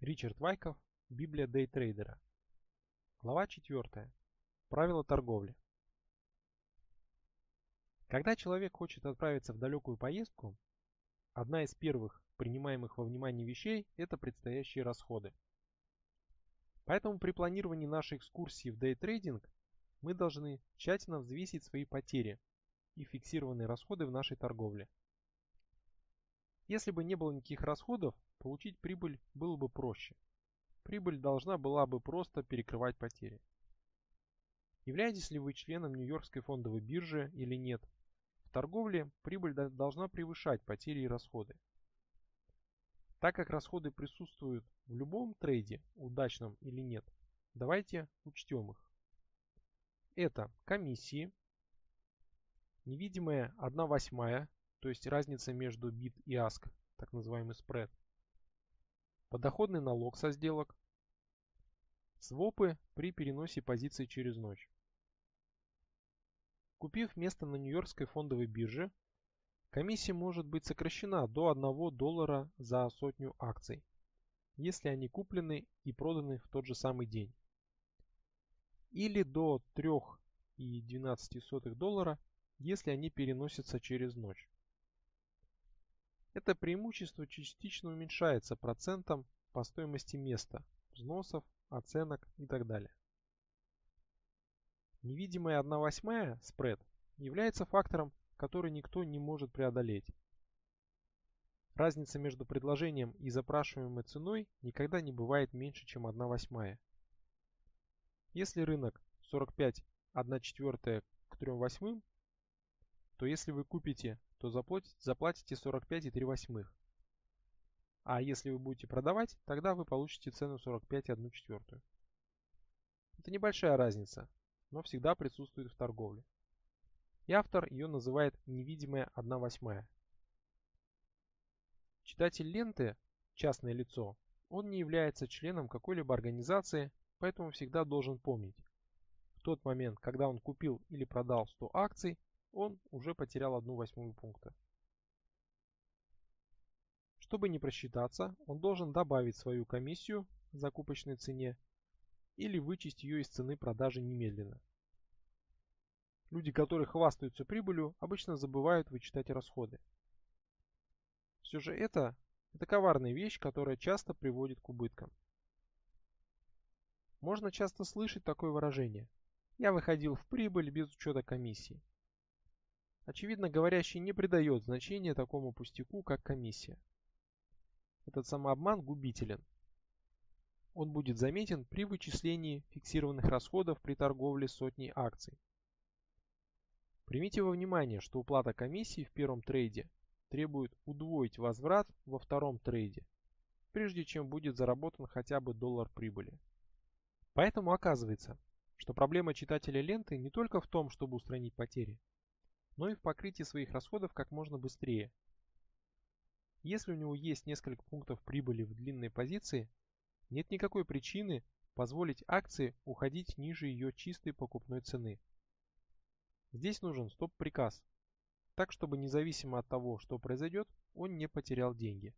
Ричард Вайков, Библия дейтрейдера. Глава 4. Правила торговли. Когда человек хочет отправиться в далекую поездку, одна из первых принимаемых во внимание вещей – это предстоящие расходы. Поэтому при планировании нашей экскурсии в дейтрейдинг мы должны тщательно взвесить свои потери и фиксированные расходы в нашей торговле. Если бы не было никаких расходов, получить прибыль было бы проще. Прибыль должна была бы просто перекрывать потери. Являетесь ли вы членом Нью-Йоркской фондовой биржи или нет, в торговле прибыль должна превышать потери и расходы. Так как расходы присутствуют в любом трейде, удачном или нет, давайте учтем их. Это комиссии, невидимая 1 восьмая, то есть разница между бит и аск, так называемый спред, подоходный налог со сделок, свопы при переносе позиций через ночь. Купив место на Нью-Йоркской фондовой бирже, комиссия может быть сокращена до 1 доллара за сотню акций, если они куплены и проданы в тот же самый день, или до 3,12 доллара, если они переносятся через ночь. Это преимущество частично уменьшается процентом по стоимости места, взносов, оценок и так далее. Невидимая 1 восьмая спред является фактором, который никто не может преодолеть. Разница между предложением и запрашиваемой ценой никогда не бывает меньше, чем 1 восьмая. Если рынок 45 1 четвертая к 3 восьмым, то если вы купите то заплатите, заплатите 45,3 восьмых. А если вы будете продавать, тогда вы получите цену 45,1 четвертую. Это небольшая разница, но всегда присутствует в торговле. И автор ее называет невидимая 1 восьмая. Читатель ленты, частное лицо, он не является членом какой-либо организации, поэтому всегда должен помнить. В тот момент, когда он купил или продал 100 акций, он уже потерял одну восьмую пункта. Чтобы не просчитаться, он должен добавить свою комиссию в закупочной цене или вычесть ее из цены продажи немедленно. Люди, которые хвастаются прибылью, обычно забывают вычитать расходы. Все же это, это коварная вещь, которая часто приводит к убыткам. Можно часто слышать такое выражение. Я выходил в прибыль без учета комиссии. Очевидно, говорящий не придает значения такому пустяку, как комиссия. Этот самообман губителен. Он будет заметен при вычислении фиксированных расходов при торговле сотней акций. Примите во внимание, что уплата комиссии в первом трейде требует удвоить возврат во втором трейде, прежде чем будет заработан хотя бы доллар прибыли. Поэтому оказывается, что проблема читателя ленты не только в том, чтобы устранить потери, но и в покрытии своих расходов как можно быстрее. Если у него есть несколько пунктов прибыли в длинной позиции, нет никакой причины позволить акции уходить ниже ее чистой покупной цены. Здесь нужен стоп-приказ, так чтобы независимо от того, что произойдет, он не потерял деньги.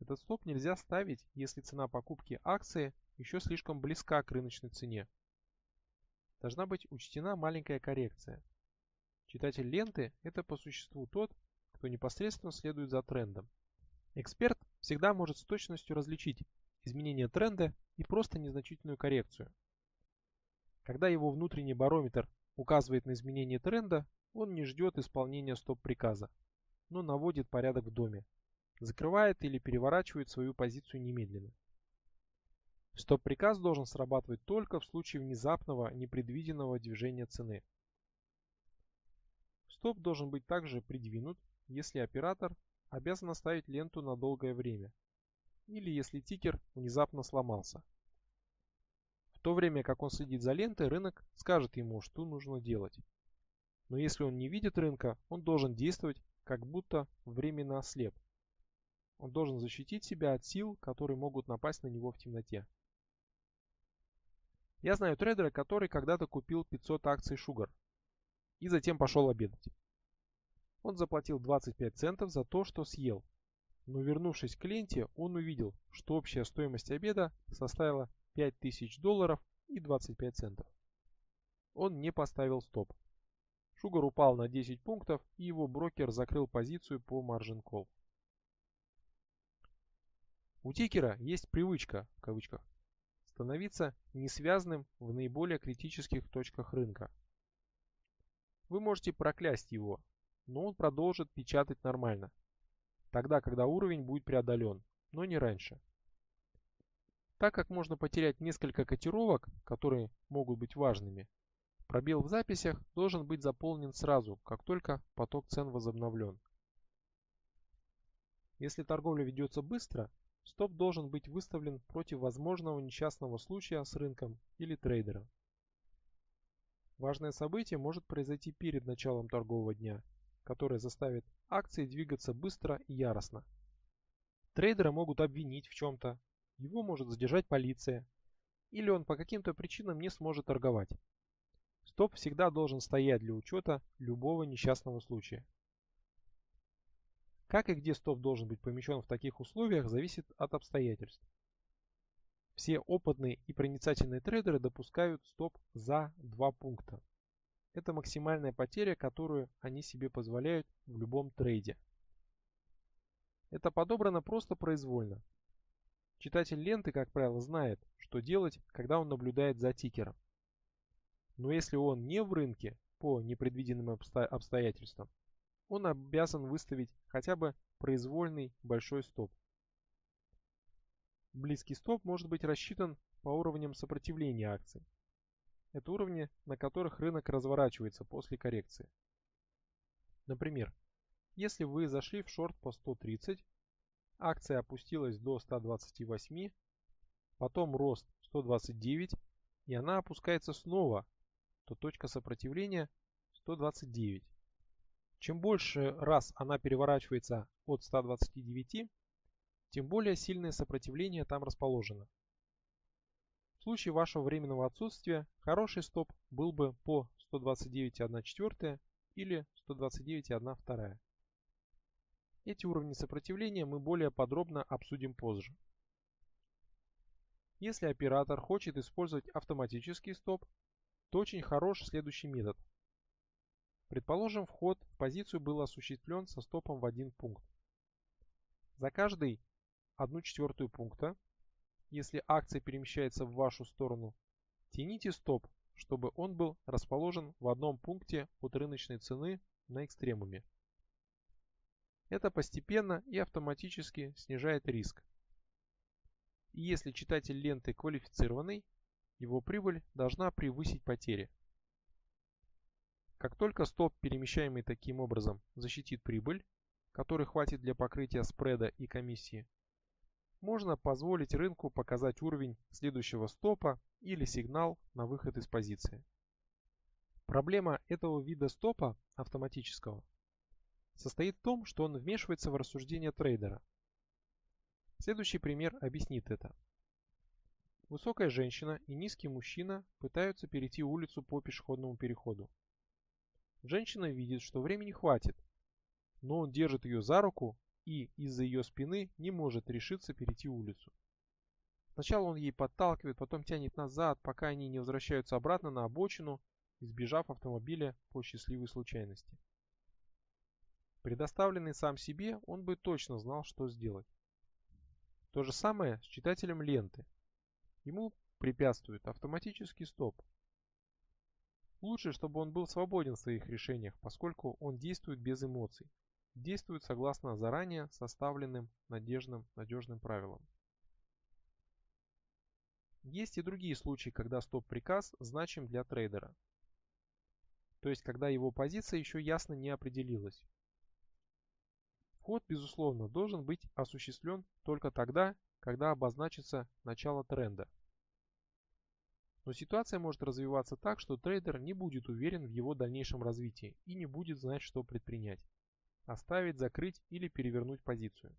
Этот стоп нельзя ставить, если цена покупки акции еще слишком близка к рыночной цене. Должна быть учтена маленькая коррекция – Читатель ленты – это по существу тот, кто непосредственно следует за трендом. Эксперт всегда может с точностью различить изменение тренда и просто незначительную коррекцию. Когда его внутренний барометр указывает на изменение тренда, он не ждет исполнения стоп-приказа, но наводит порядок в доме, закрывает или переворачивает свою позицию немедленно. Стоп-приказ должен срабатывать только в случае внезапного непредвиденного движения цены. Стоп должен быть также придвинут, если оператор обязан оставить ленту на долгое время, или если тикер внезапно сломался. В то время как он следит за лентой, рынок скажет ему, что нужно делать. Но если он не видит рынка, он должен действовать, как будто временно ослеп. Он должен защитить себя от сил, которые могут напасть на него в темноте. Я знаю трейдера, который когда-то купил 500 акций Sugar и затем пошел обедать. Он заплатил 25 центов за то, что съел. Но вернувшись к ленте, он увидел, что общая стоимость обеда составила 5000 долларов и 25 центов. Он не поставил стоп. Шугар упал на 10 пунктов, и его брокер закрыл позицию по margin call. У тикера есть привычка, в кавычках, становиться несвязанным в наиболее критических точках рынка. Вы можете проклясть его, но он продолжит печатать нормально, тогда, когда уровень будет преодолен, но не раньше. Так как можно потерять несколько котировок, которые могут быть важными, пробел в записях должен быть заполнен сразу, как только поток цен возобновлен. Если торговля ведется быстро, стоп должен быть выставлен против возможного несчастного случая с рынком или трейдером. Важное событие может произойти перед началом торгового дня, которое заставит акции двигаться быстро и яростно. Трейдера могут обвинить в чем-то, его может задержать полиция, или он по каким-то причинам не сможет торговать. Стоп всегда должен стоять для учета любого несчастного случая. Как и где стоп должен быть помещен в таких условиях, зависит от обстоятельств. Все опытные и проницательные трейдеры допускают стоп за 2 пункта. Это максимальная потеря, которую они себе позволяют в любом трейде. Это подобрано просто произвольно. Читатель ленты, как правило, знает, что делать, когда он наблюдает за тикером. Но если он не в рынке по непредвиденным обстоятельствам, он обязан выставить хотя бы произвольный большой стоп. Близкий стоп может быть рассчитан по уровням сопротивления акций. Это уровни, на которых рынок разворачивается после коррекции. Например, если вы зашли в шорт по 130, акция опустилась до 128, потом рост 129, и она опускается снова, то точка сопротивления 129. Чем больше раз она переворачивается от 129, тем более сильное сопротивление там расположено. В случае вашего временного отсутствия хороший стоп был бы по 129.1 или 129.1 Эти уровни сопротивления мы более подробно обсудим позже. Если оператор хочет использовать автоматический стоп, то очень хорош следующий метод. Предположим, вход в позицию был осуществлен со стопом в один пункт. За каждый 1 четвертую пункта. Если акция перемещается в вашу сторону, тяните стоп, чтобы он был расположен в одном пункте от рыночной цены на экстремуме. Это постепенно и автоматически снижает риск. И если читатель ленты квалифицированный, его прибыль должна превысить потери. Как только стоп, перемещаемый таким образом, защитит прибыль, которой хватит для покрытия спреда и комиссии, можно позволить рынку показать уровень следующего стопа или сигнал на выход из позиции. Проблема этого вида стопа автоматического состоит в том, что он вмешивается в рассуждение трейдера. Следующий пример объяснит это. Высокая женщина и низкий мужчина пытаются перейти улицу по пешеходному переходу. Женщина видит, что времени хватит, но он держит ее за руку и из-за ее спины не может решиться перейти улицу. Сначала он ей подталкивает, потом тянет назад, пока они не возвращаются обратно на обочину, избежав автомобиля по счастливой случайности. Предоставленный сам себе, он бы точно знал, что сделать. То же самое с читателем ленты. Ему препятствует автоматический стоп. Лучше, чтобы он был свободен в своих решениях, поскольку он действует без эмоций действует согласно заранее составленным надежным, надежным правилам. Есть и другие случаи, когда стоп-приказ значим для трейдера. То есть, когда его позиция еще ясно не определилась. Вход, безусловно, должен быть осуществлен только тогда, когда обозначится начало тренда. Но ситуация может развиваться так, что трейдер не будет уверен в его дальнейшем развитии и не будет знать, что предпринять оставить, закрыть или перевернуть позицию.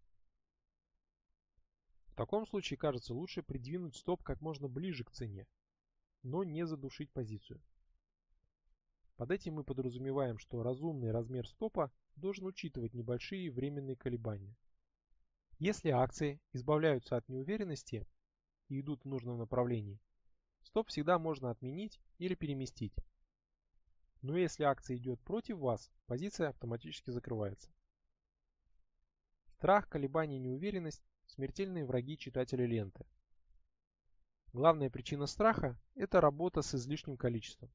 В таком случае кажется лучше придвинуть стоп как можно ближе к цене, но не задушить позицию. Под этим мы подразумеваем, что разумный размер стопа должен учитывать небольшие временные колебания. Если акции избавляются от неуверенности и идут в нужном направлении, стоп всегда можно отменить или переместить. Но если акция идет против вас, позиция автоматически закрывается. Страх, колебания и неуверенность – смертельные враги читателя ленты. Главная причина страха – это работа с излишним количеством.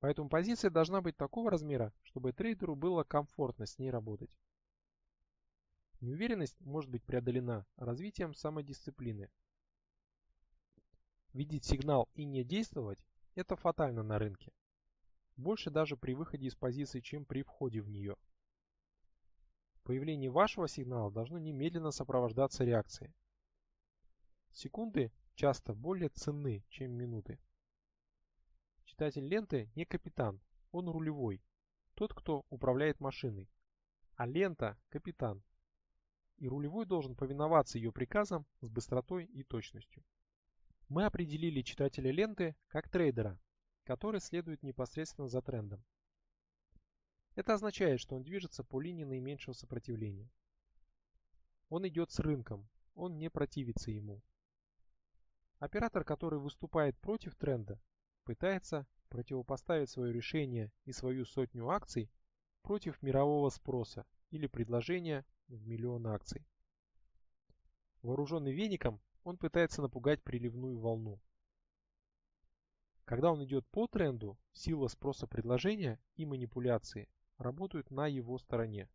Поэтому позиция должна быть такого размера, чтобы трейдеру было комфортно с ней работать. Неуверенность может быть преодолена развитием самодисциплины. Видеть сигнал и не действовать – это фатально на рынке. Больше даже при выходе из позиции, чем при входе в нее. Появление вашего сигнала должно немедленно сопровождаться реакцией. Секунды часто более ценны, чем минуты. Читатель ленты не капитан, он рулевой, тот, кто управляет машиной. А лента – капитан. И рулевой должен повиноваться ее приказам с быстротой и точностью. Мы определили читателя ленты как трейдера, который следует непосредственно за трендом. Это означает, что он движется по линии наименьшего сопротивления. Он идет с рынком, он не противится ему. Оператор, который выступает против тренда, пытается противопоставить свое решение и свою сотню акций против мирового спроса или предложения в миллион акций. Вооруженный веником, он пытается напугать приливную волну. Когда он идет по тренду, сила спроса предложения и манипуляции работают на его стороне.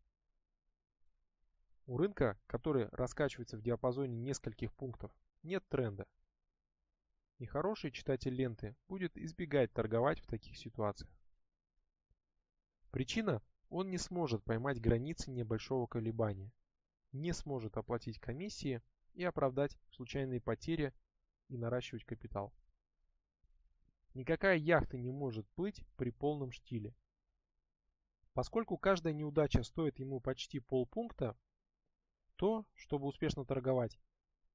У рынка, который раскачивается в диапазоне нескольких пунктов, нет тренда, и хороший читатель ленты будет избегать торговать в таких ситуациях. Причина – он не сможет поймать границы небольшого колебания, не сможет оплатить комиссии и оправдать случайные потери и наращивать капитал. Никакая яхта не может плыть при полном штиле. Поскольку каждая неудача стоит ему почти полпункта, то, чтобы успешно торговать,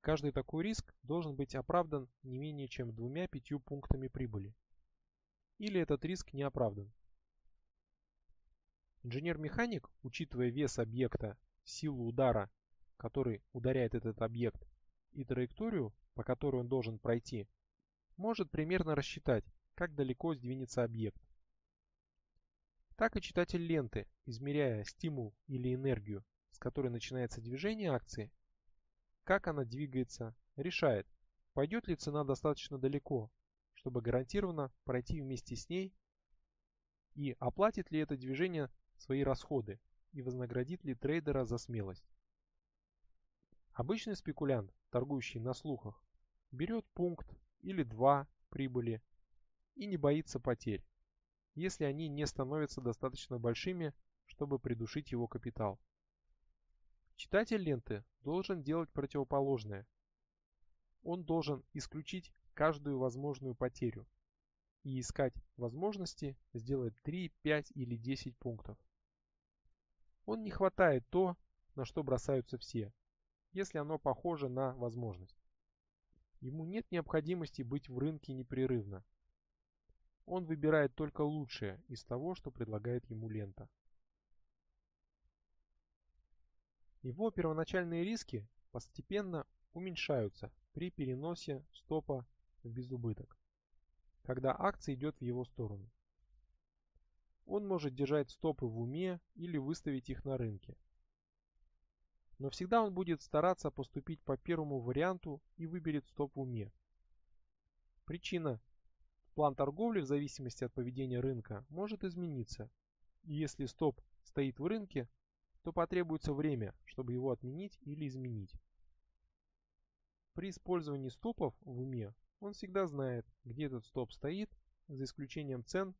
Каждый такой риск должен быть оправдан не менее чем двумя-пятью пунктами прибыли. Или этот риск не оправдан. Инженер-механик, учитывая вес объекта, силу удара, который ударяет этот объект, и траекторию, по которой он должен пройти, может примерно рассчитать, как далеко сдвинется объект. Так и читатель ленты, измеряя стимул или энергию, с которой начинается движение акции, как она двигается, решает, пойдет ли цена достаточно далеко, чтобы гарантированно пройти вместе с ней и оплатит ли это движение свои расходы и вознаградит ли трейдера за смелость. Обычный спекулянт, торгующий на слухах, берет пункт или два прибыли и не боится потерь, если они не становятся достаточно большими, чтобы придушить его капитал. Читатель ленты должен делать противоположное. Он должен исключить каждую возможную потерю и искать возможности сделать 3, 5 или 10 пунктов. Он не хватает то, на что бросаются все, если оно похоже на возможность. Ему нет необходимости быть в рынке непрерывно. Он выбирает только лучшее из того, что предлагает ему лента. Его первоначальные риски постепенно уменьшаются при переносе стопа в безубыток, когда акция идет в его сторону. Он может держать стопы в уме или выставить их на рынке. Но всегда он будет стараться поступить по первому варианту и выберет стоп в уме. Причина План торговли в зависимости от поведения рынка может измениться. И если стоп стоит в рынке, то потребуется время, чтобы его отменить или изменить. При использовании стопов в уме он всегда знает, где этот стоп стоит, за исключением цен,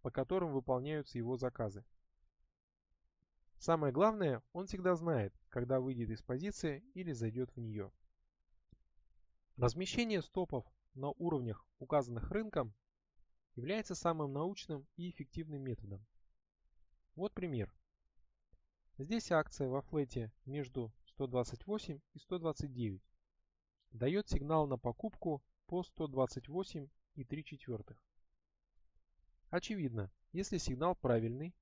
по которым выполняются его заказы. Самое главное, он всегда знает, когда выйдет из позиции или зайдет в нее. Размещение стопов на уровнях, указанных рынком, является самым научным и эффективным методом. Вот пример. Здесь акция во флете между 128 и 129 дает сигнал на покупку по 128 и 3 четвертых. Очевидно, если сигнал правильный,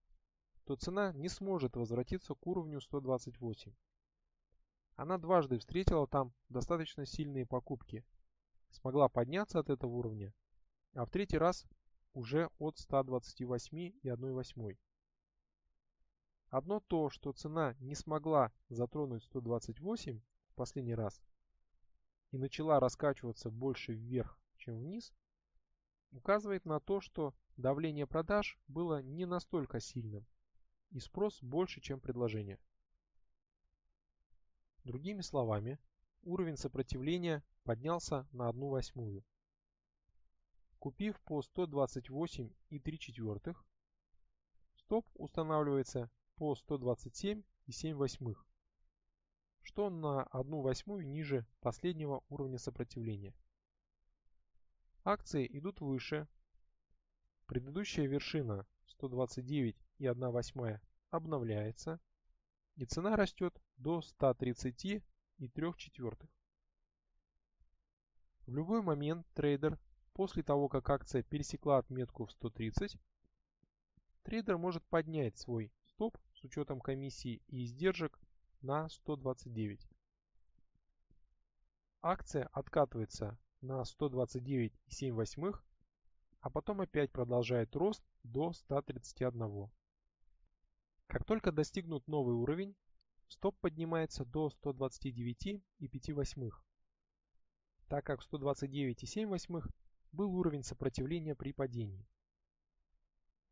то цена не сможет возвратиться к уровню 128. Она дважды встретила там достаточно сильные покупки, смогла подняться от этого уровня, а в третий раз уже от 128,1 Одно то, что цена не смогла затронуть 128 в последний раз и начала раскачиваться больше вверх, чем вниз, указывает на то, что давление продаж было не настолько сильным и спрос больше, чем предложение. Другими словами, уровень сопротивления поднялся на 1 восьмую. Купив по 128,3, стоп устанавливается по 127,7, что на 1 восьмую ниже последнего уровня сопротивления. Акции идут выше. Предыдущая вершина 129,1 обновляется и цена растет до 130,3 В любой момент трейдер после того, как акция пересекла отметку в 130, трейдер может поднять свой стоп с учетом комиссии и издержек на 129. Акция откатывается на 129,7, а потом опять продолжает рост до 131. Как только достигнут новый уровень, стоп поднимается до 129,5, так как 129,7 был уровень сопротивления при падении.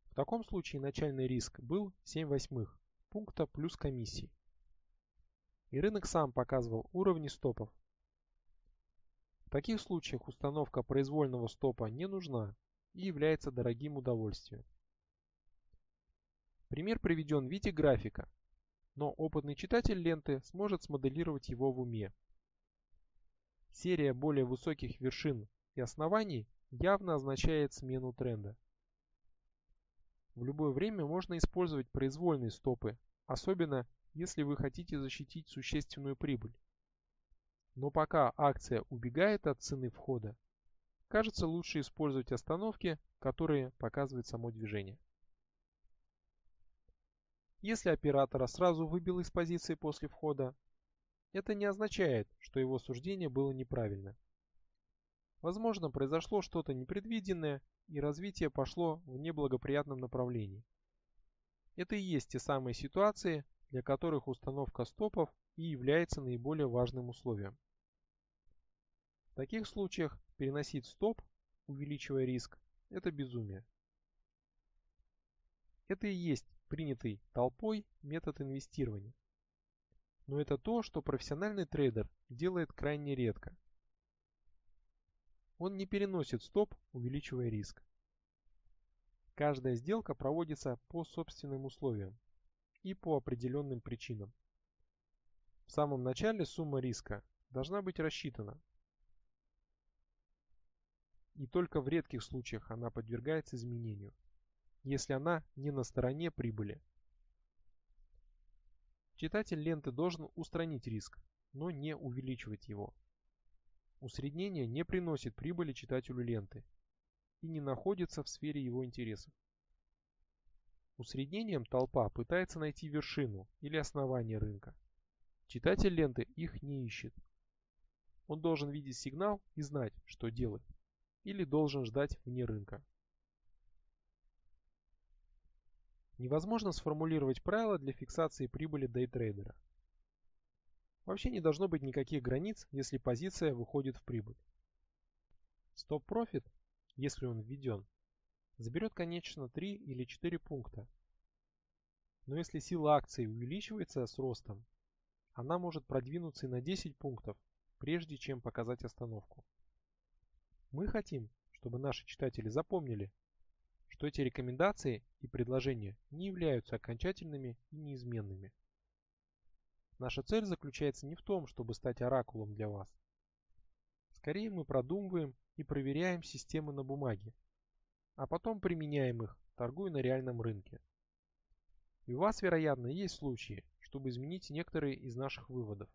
В таком случае начальный риск был 7 восьмых пункта плюс комиссии. И рынок сам показывал уровни стопов. В таких случаях установка произвольного стопа не нужна и является дорогим удовольствием. Пример приведен в виде графика, но опытный читатель ленты сможет смоделировать его в уме. Серия более высоких вершин и оснований явно означает смену тренда. В любое время можно использовать произвольные стопы, особенно если вы хотите защитить существенную прибыль. Но пока акция убегает от цены входа, кажется лучше использовать остановки, которые показывают само движение. Если оператора сразу выбил из позиции после входа, это не означает, что его суждение было неправильно. Возможно, произошло что-то непредвиденное, и развитие пошло в неблагоприятном направлении. Это и есть те самые ситуации, для которых установка стопов и является наиболее важным условием. В таких случаях переносить стоп, увеличивая риск, это безумие. Это и есть принятый толпой метод инвестирования. Но это то, что профессиональный трейдер делает крайне редко. Он не переносит стоп, увеличивая риск. Каждая сделка проводится по собственным условиям и по определенным причинам. В самом начале сумма риска должна быть рассчитана. И только в редких случаях она подвергается изменению если она не на стороне прибыли. Читатель ленты должен устранить риск, но не увеличивать его. Усреднение не приносит прибыли читателю ленты и не находится в сфере его интересов. Усреднением толпа пытается найти вершину или основание рынка. Читатель ленты их не ищет. Он должен видеть сигнал и знать, что делать, или должен ждать вне рынка. Невозможно сформулировать правила для фиксации прибыли дейтрейдера. Вообще не должно быть никаких границ, если позиция выходит в прибыль. Стоп-профит, если он введен, заберет конечно 3 или 4 пункта. Но если сила акции увеличивается с ростом, она может продвинуться и на 10 пунктов, прежде чем показать остановку. Мы хотим, чтобы наши читатели запомнили, что эти рекомендации и предложения не являются окончательными и неизменными. Наша цель заключается не в том, чтобы стать оракулом для вас. Скорее мы продумываем и проверяем системы на бумаге, а потом применяем их, торгуя на реальном рынке. И у вас, вероятно, есть случаи, чтобы изменить некоторые из наших выводов.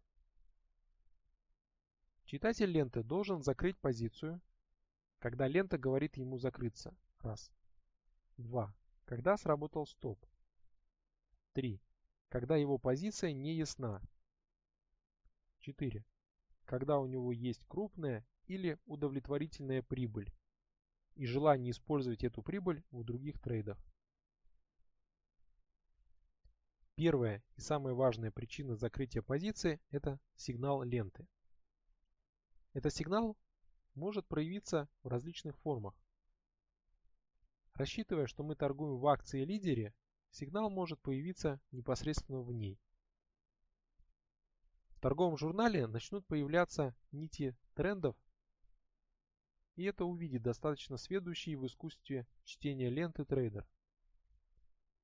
Читатель ленты должен закрыть позицию, когда лента говорит ему закрыться. Раз. 2. Когда сработал стоп. 3. Когда его позиция не ясна. 4. Когда у него есть крупная или удовлетворительная прибыль и желание использовать эту прибыль в других трейдах. Первая и самая важная причина закрытия позиции – это сигнал ленты. Этот сигнал может проявиться в различных формах. Рассчитывая, что мы торгуем в акции-лидере, сигнал может появиться непосредственно в ней. В торговом журнале начнут появляться нити трендов, и это увидит достаточно сведущий в искусстве чтения ленты трейдер.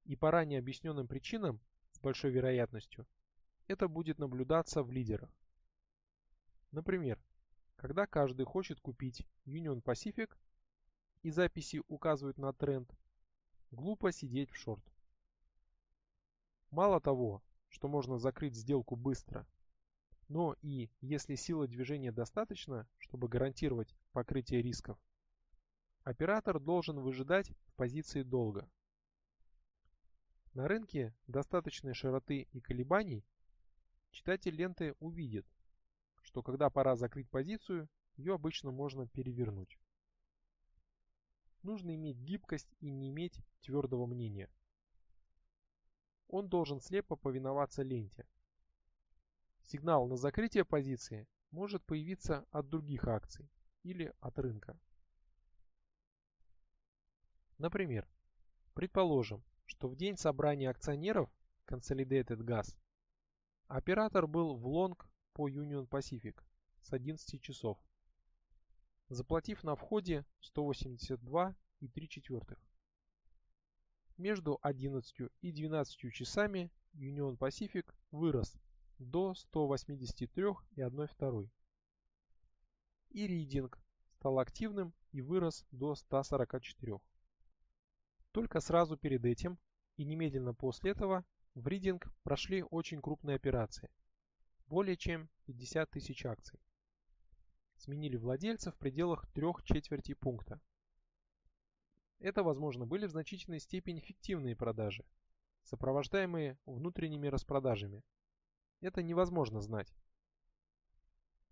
И по ранее объясненным причинам большой вероятностью это будет наблюдаться в лидерах. Например, когда каждый хочет купить Union Pacific и записи указывают на тренд, глупо сидеть в шорт. Мало того, что можно закрыть сделку быстро, но и если сила движения достаточно, чтобы гарантировать покрытие рисков, оператор должен выжидать в позиции долго. На рынке достаточной широты и колебаний читатель ленты увидит, что когда пора закрыть позицию, ее обычно можно перевернуть. Нужно иметь гибкость и не иметь твердого мнения. Он должен слепо повиноваться ленте. Сигнал на закрытие позиции может появиться от других акций или от рынка. Например, предположим, что в день собрания акционеров Consolidated Gas оператор был в лонг по Union Pacific с 11 часов, заплатив на входе 182,3. Между 11 и 12 часами Union Pacific вырос до 183,12. И ридинг стал активным и вырос до 144. Только сразу перед этим и немедленно после этого в ридинг прошли очень крупные операции. Более чем 50 тысяч акций. Сменили владельца в пределах трех четверти пункта. Это, возможно, были в значительной степени фиктивные продажи, сопровождаемые внутренними распродажами. Это невозможно знать.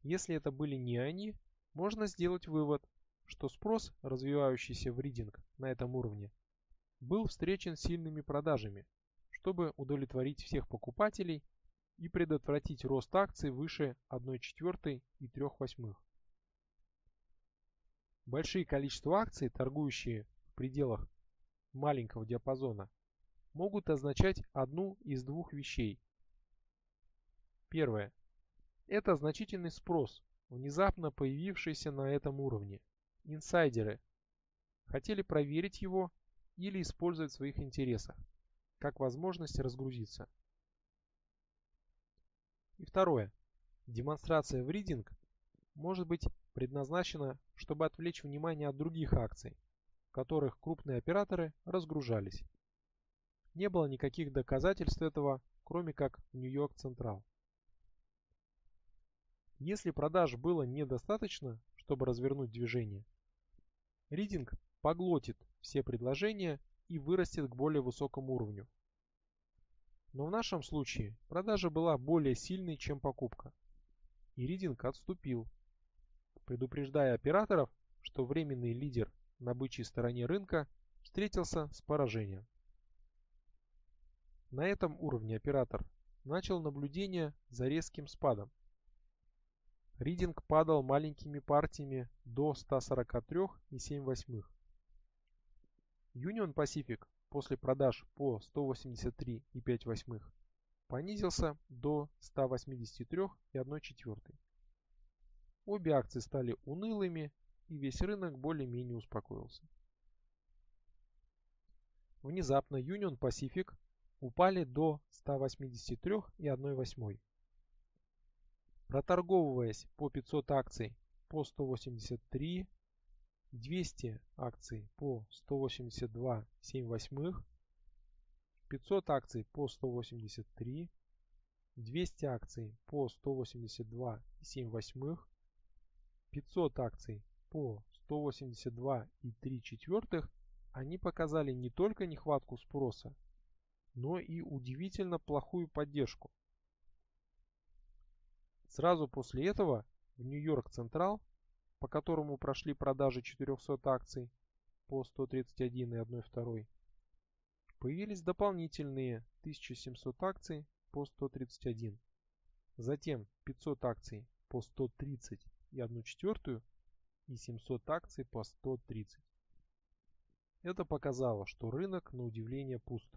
Если это были не они, можно сделать вывод, что спрос, развивающийся в ридинг на этом уровне, был встречен сильными продажами, чтобы удовлетворить всех покупателей и предотвратить рост акций выше 1,4 и 3 восьмых. Большие количества акций, торгующие в пределах маленького диапазона, могут означать одну из двух вещей. Первое. Это значительный спрос, внезапно появившийся на этом уровне. Инсайдеры хотели проверить его или использовать в своих интересах, как возможность разгрузиться. И второе. Демонстрация в ридинг может быть предназначена, чтобы отвлечь внимание от других акций, в которых крупные операторы разгружались. Не было никаких доказательств этого, кроме как в Нью-Йорк Централ. Если продаж было недостаточно, чтобы развернуть движение, ридинг поглотит все предложения и вырастет к более высокому уровню. Но в нашем случае продажа была более сильной, чем покупка. И ридинг отступил, предупреждая операторов, что временный лидер на бычьей стороне рынка встретился с поражением. На этом уровне оператор начал наблюдение за резким спадом. Ридинг падал маленькими партиями до 143,7 Union Pacific после продаж по 183,5 понизился до 183,1. Обе акции стали унылыми и весь рынок более-менее успокоился. Внезапно Union Pacific упали до 183,1. Проторговываясь по 500 акций по 183, 200 акций по 182,7, 500 акций по 183, 200 акций по 182,7, 500 акций по 182,3, они показали не только нехватку спроса, но и удивительно плохую поддержку. Сразу после этого в Нью-Йорк Централ, по которому прошли продажи 400 акций по 131 и 1,2, появились дополнительные 1700 акций по 131. Затем 500 акций по 130 и 1 четвертую и 700 акций по 130. Это показало, что рынок на удивление пуст.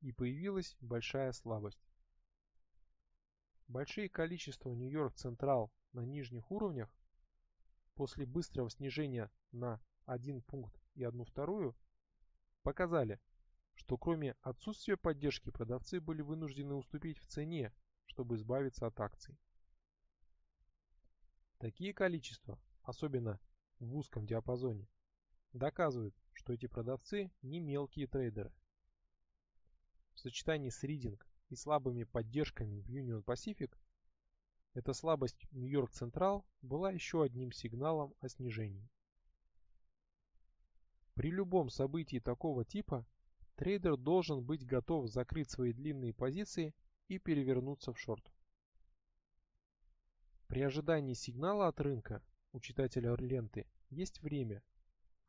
И появилась большая слабость. Большие количества Нью-Йорк Централ на нижних уровнях после быстрого снижения на 1 пункт и 1 вторую показали, что кроме отсутствия поддержки продавцы были вынуждены уступить в цене, чтобы избавиться от акций. Такие количества, особенно в узком диапазоне, доказывают, что эти продавцы не мелкие трейдеры. В сочетании с ридинг и слабыми поддержками в Union Pacific, эта слабость Нью-Йорк Централ была еще одним сигналом о снижении. При любом событии такого типа трейдер должен быть готов закрыть свои длинные позиции и перевернуться в шорт. При ожидании сигнала от рынка у читателя ленты есть время,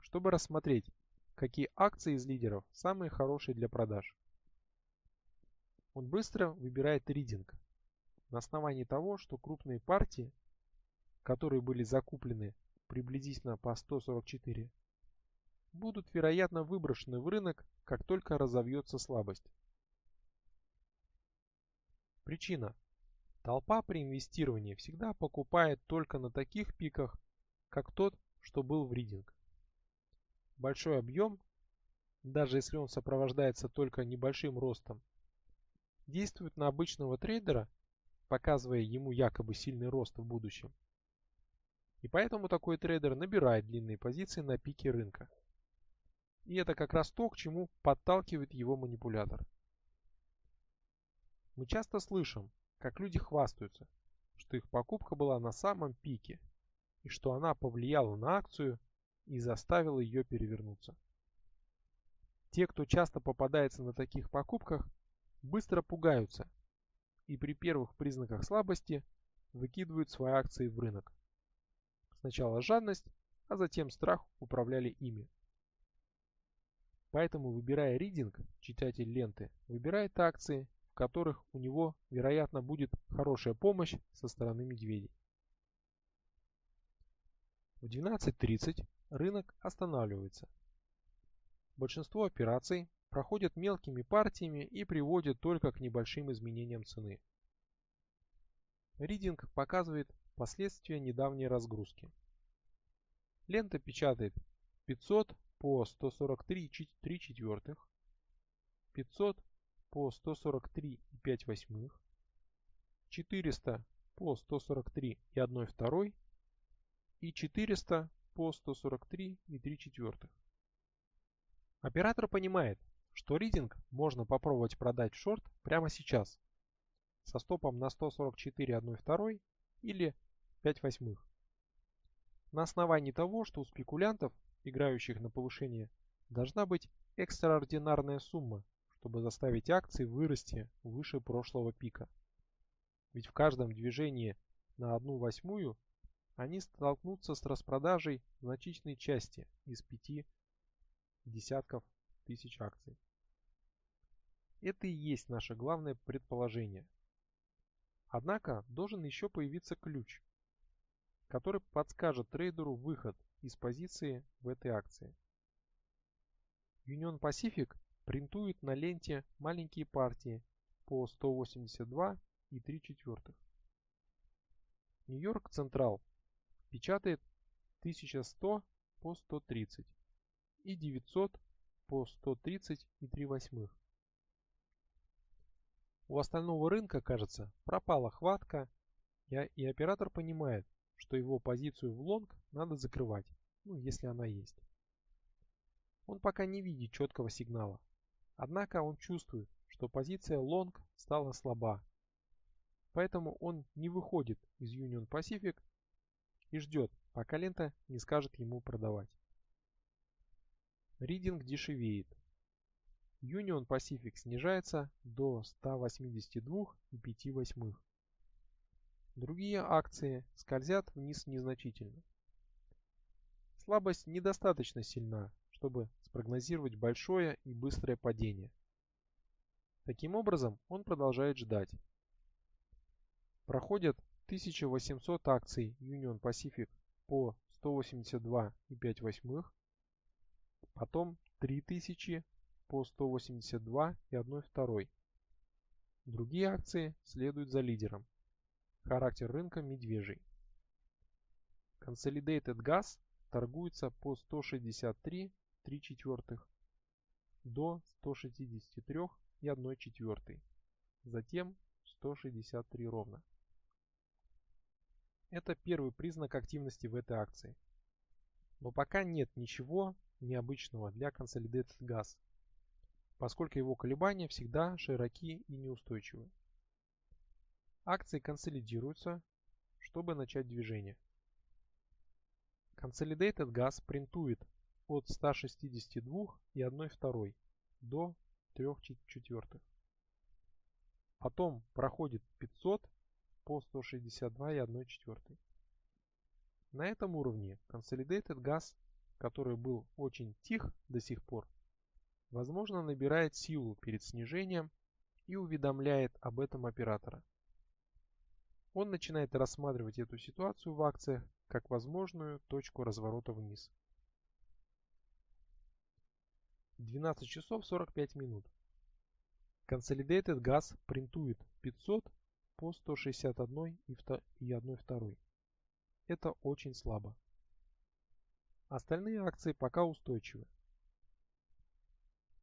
чтобы рассмотреть, какие акции из лидеров самые хорошие для продаж. Он быстро выбирает ридинг на основании того, что крупные партии, которые были закуплены приблизительно по 144, будут вероятно выброшены в рынок, как только разовьется слабость. Причина. Толпа при инвестировании всегда покупает только на таких пиках, как тот, что был в ридинг. Большой объем, даже если он сопровождается только небольшим ростом, действует на обычного трейдера, показывая ему якобы сильный рост в будущем. И поэтому такой трейдер набирает длинные позиции на пике рынка. И это как раз то, к чему подталкивает его манипулятор. Мы часто слышим, как люди хвастаются, что их покупка была на самом пике и что она повлияла на акцию и заставила ее перевернуться. Те, кто часто попадается на таких покупках, быстро пугаются и при первых признаках слабости выкидывают свои акции в рынок. Сначала жадность, а затем страх управляли ими. Поэтому, выбирая ридинг, читатель ленты выбирает акции, которых у него, вероятно, будет хорошая помощь со стороны медведей. В 12.30 рынок останавливается. Большинство операций проходят мелкими партиями и приводят только к небольшим изменениям цены. Ридинг показывает последствия недавней разгрузки. Лента печатает 500 по 143,3 четвертых, 500 по 143,5 восьмых, 400 по 143 и 1 второй и 400 по 143 и 3 четвертых. Оператор понимает, что ридинг можно попробовать продать в шорт прямо сейчас со стопом на 144 1 второй или 5 восьмых. На основании того, что у спекулянтов, играющих на повышение, должна быть экстраординарная сумма чтобы заставить акции вырасти выше прошлого пика. Ведь в каждом движении на одну восьмую они столкнутся с распродажей значительной части из пяти десятков тысяч акций. Это и есть наше главное предположение. Однако должен еще появиться ключ, который подскажет трейдеру выход из позиции в этой акции. Union Pacific принтует на ленте маленькие партии по 182 и 3 четвертых. Нью-Йорк Централ печатает 1100 по 130 и 900 по 130 и 3 восьмых. У остального рынка, кажется, пропала хватка, и оператор понимает, что его позицию в лонг надо закрывать, ну если она есть. Он пока не видит четкого сигнала. Однако он чувствует, что позиция лонг стала слаба. Поэтому он не выходит из Union Pacific и ждет, пока лента не скажет ему продавать. Ридинг дешевеет. Union Pacific снижается до 182,5. Другие акции скользят вниз незначительно. Слабость недостаточно сильна, чтобы спрогнозировать большое и быстрое падение. Таким образом, он продолжает ждать. Проходят 1800 акций Union Pacific по 182,5, потом 3000 по 182,12. Другие акции следуют за лидером. Характер рынка медвежий. Consolidated Gas торгуется по 163 3 четвертых до 163 и 1 четвертой, затем 163 ровно. Это первый признак активности в этой акции. Но пока нет ничего необычного для Consolidated Gas, поскольку его колебания всегда широки и неустойчивы. Акции консолидируются, чтобы начать движение. Consolidated Gas принтует от 162 и 1 второй до 3 четвертых. Потом проходит 500 по 162 и 1 четвертой. На этом уровне Consolidated Gas, который был очень тих до сих пор, возможно набирает силу перед снижением и уведомляет об этом оператора. Он начинает рассматривать эту ситуацию в акциях как возможную точку разворота вниз. 12 часов 45 минут. Consolidated Gas принтует 500 по 161 и 1 второй. Это очень слабо. Остальные акции пока устойчивы.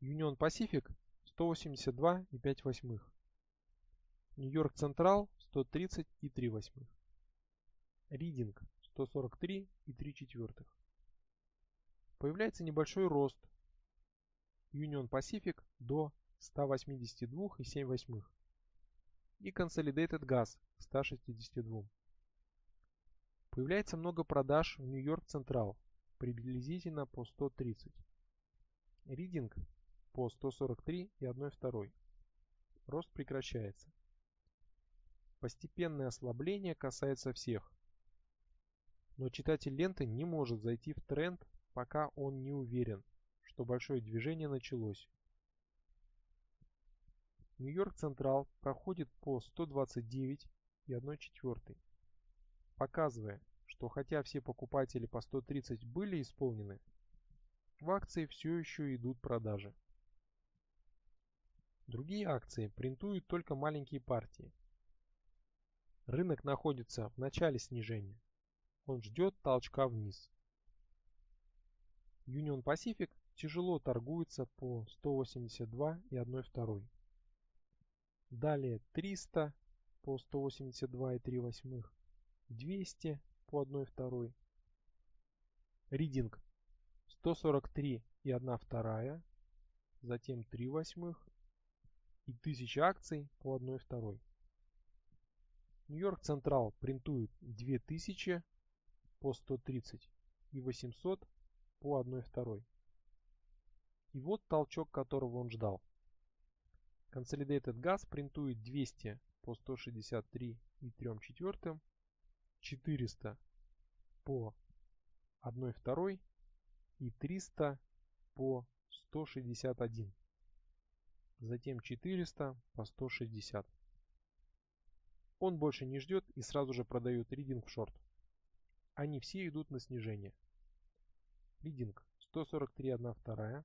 Union Pacific 182 и 5 восьмых. Нью-Йорк Централ 130 и 3 восьмых. Ридинг 143 и 3 четвертых. Появляется небольшой рост Union Pacific до 182 и 7 восьмых и Consolidated Gas 162. Появляется много продаж в Нью-Йорк Централ приблизительно по 130. Ридинг по 143 и 1 второй. Рост прекращается. Постепенное ослабление касается всех. Но читатель ленты не может зайти в тренд, пока он не уверен, что большое движение началось. Нью-Йорк Централ проходит по 129 и 1 четвертой, показывая, что хотя все покупатели по 130 были исполнены, в акции все еще идут продажи. Другие акции принтуют только маленькие партии. Рынок находится в начале снижения. Он ждет толчка вниз. Union Pacific тяжело торгуется по 182 и 1 второй. Далее 300 по 182 и 3 восьмых. 200 по 1 второй. Ридинг 143 и 1 вторая. Затем 3 восьмых. И 1000 акций по 1 второй. Нью-Йорк Централ принтует 2000 по 130 и 800 по 1 второй. И вот толчок, которого он ждал. Consolidated Gas принтует 200 по 163 и 3 четвертым, 400 по 1 второй и 300 по 161. Затем 400 по 160. Он больше не ждет и сразу же продает ридинг в шорт. Они все идут на снижение. Ридинг 143 1 2,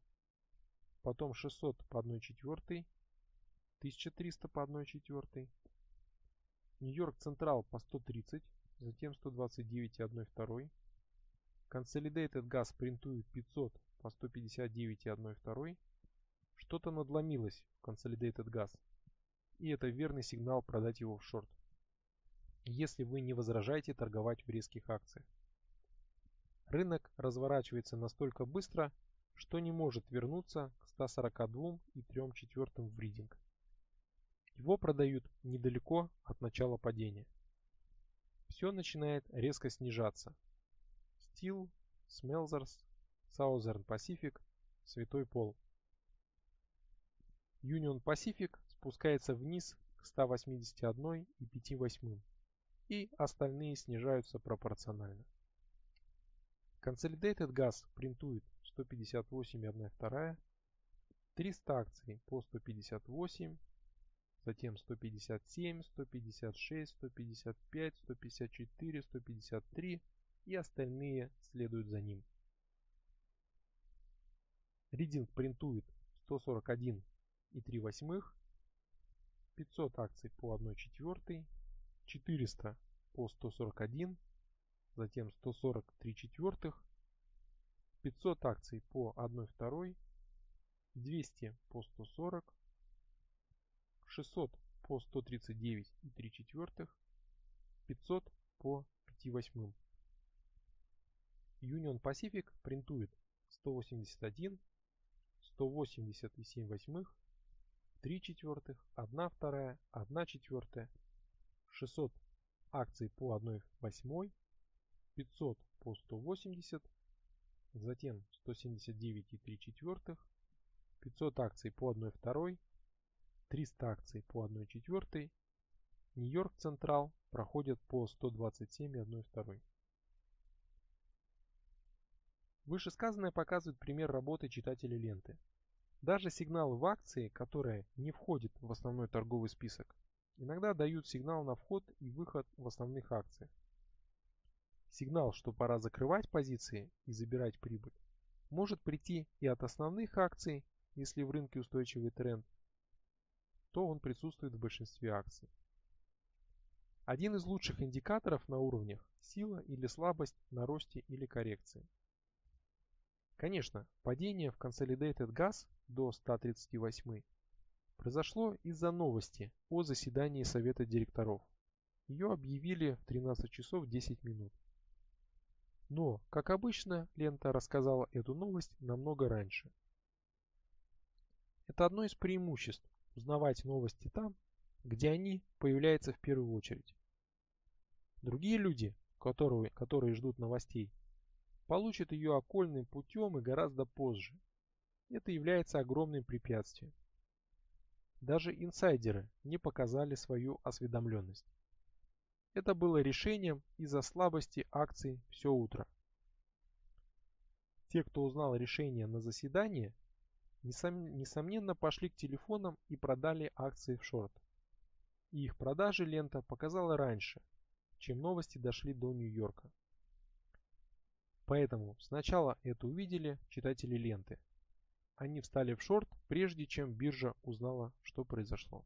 потом 600 по 1 четвертой, 1300 по 1 четвертой, Нью-Йорк Централ по 130, затем 129 и 1 2, Consolidated Gas принтует 500 по 159 и 1 2, что-то надломилось в Consolidated Gas, и это верный сигнал продать его в шорт, если вы не возражаете торговать в резких акциях. Рынок разворачивается настолько быстро, что не может вернуться 142 и 3 четвертым в ридинг. Его продают недалеко от начала падения. Все начинает резко снижаться. Steel, Smelters, Southern Pacific, Святой Пол. Union Pacific спускается вниз к 181 и 5 восьмым и остальные снижаются пропорционально. Consolidated Gas принтует 158,1 300 акций по 158, затем 157, 156, 155, 154, 153 и остальные следуют за ним. Ридинг принтует 141 и 3 восьмых, 500 акций по 1 четвертой, 400 по 141, затем 143 четвертых, 500 акций по 1 второй, 200 по 140, 600 по 139 и 3 четвертых, 500 по 5 восьмым. Union Pacific принтует 181, 187 восьмых, 3 четвертых, 1 вторая, 1 четвертая, 600 акций по 1 восьмой, 500 по 180, затем 179 и 3 четвертых, 500 акций по 1 второй, 300 акций по 1 четвертой, Нью-Йорк Централ проходит по 127 и 1 второй. Вышесказанное показывает пример работы читателей ленты. Даже сигналы в акции, которая не входит в основной торговый список, иногда дают сигнал на вход и выход в основных акциях. Сигнал, что пора закрывать позиции и забирать прибыль, может прийти и от основных акций, если в рынке устойчивый тренд, то он присутствует в большинстве акций. Один из лучших индикаторов на уровнях – сила или слабость на росте или коррекции. Конечно, падение в Consolidated Gas до 138 произошло из-за новости о заседании Совета директоров. Ее объявили в 13 часов 10 минут. Но, как обычно, лента рассказала эту новость намного раньше. Это одно из преимуществ – узнавать новости там, где они появляются в первую очередь. Другие люди, которые, которые ждут новостей, получит ее окольным путем и гораздо позже. Это является огромным препятствием. Даже инсайдеры не показали свою осведомленность. Это было решением из-за слабости акций все утро. Те, кто узнал решение на заседании, несомненно пошли к телефонам и продали акции в шорт. И их продажи лента показала раньше, чем новости дошли до Нью-Йорка. Поэтому сначала это увидели читатели ленты. Они встали в шорт, прежде чем биржа узнала, что произошло.